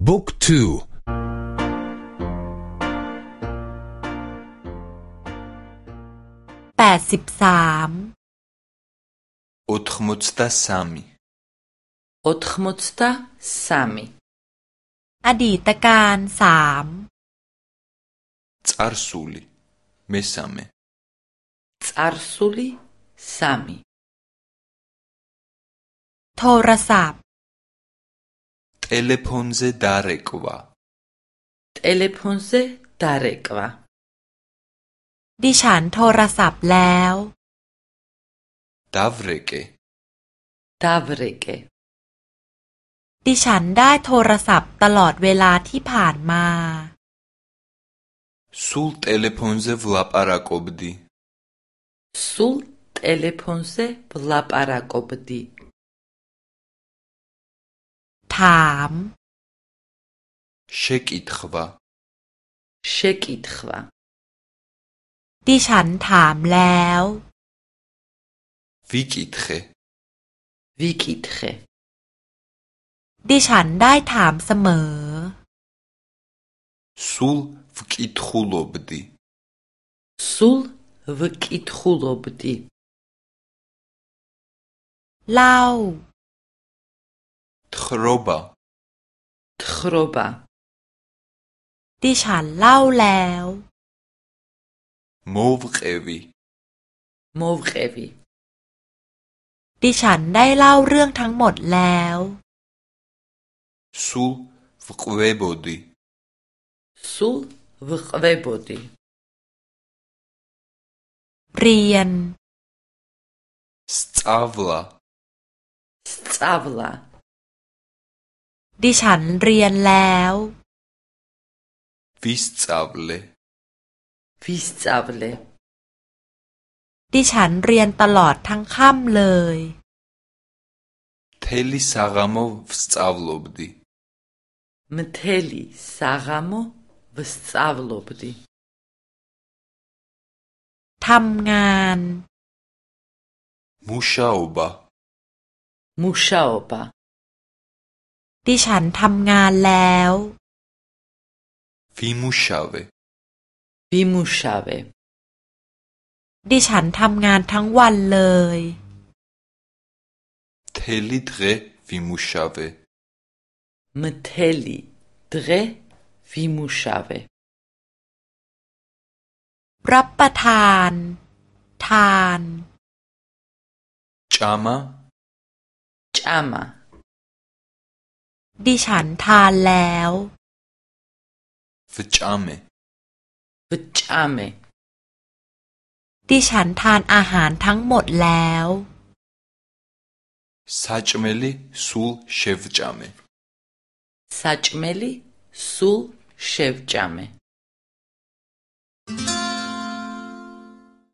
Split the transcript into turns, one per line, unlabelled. Book 2
83 83 83อดีตการ3ซา
รซูลิเมซ
ารซูลิ3โทรศัพท์
ტელეფონზე
დარეკვა.
ტელეფონზე
დარეკვა.
ดิฉันโทรศัพท์แล้ว
დავრეკე
დავრეკე ดิฉันได้โทรศัพท์ตลอดเวลาที่ผ่านมา
სულ ტელეფონზე ვლაპარაკობდი.
სულ ტელეფონზე
ვლაპარაკობდი. าม เช็คอิทขวาเช็คอิทขวา
ดิฉันถามแล้ว
วิกิทเควิกิทเค
ดิฉันได้ถามเส
มอสูลวิกิทูลอบดีสูลวิกิทูลอบดีเล่า თხრობა თ ხ რ ო
ดิฉันเล่าแล้ว
მოვყევი
მოვყევი ดิฉันได้เล่าเรื่องทั้งหมดแล้ว
სულ ვყვებოდი სულ ვყვებოდი
เรียน სწავლა სწავლა ดิฉันเร
ียนแล้ว
วิสซาเลวิสซาเล
ดิฉันเรียนตลอดทั้งค่ำเลย
เทลิซาโมวสซาลบดี
มเทลิซาโมวสซาลบดีทำงาน
มูชาอบา
มูชาอบาดิฉันทำงานแล้ว
ฟิมูชาเว
ฟิมูชาเวดิฉันทำงานทั้งวันเลย
เทลิดเรฟิมูชาเว
เมเทลิดเรฟิมูชาเวรับ
ประทาน ทาน จามา จามาดิฉันทานแล้วฟิชามฟิชามดิฉันทานอาหารทั้งหมดแล้ว
ซาจเมลีซูลเชฟจาม
ซา
จเมลี
ซูลเชฟจามี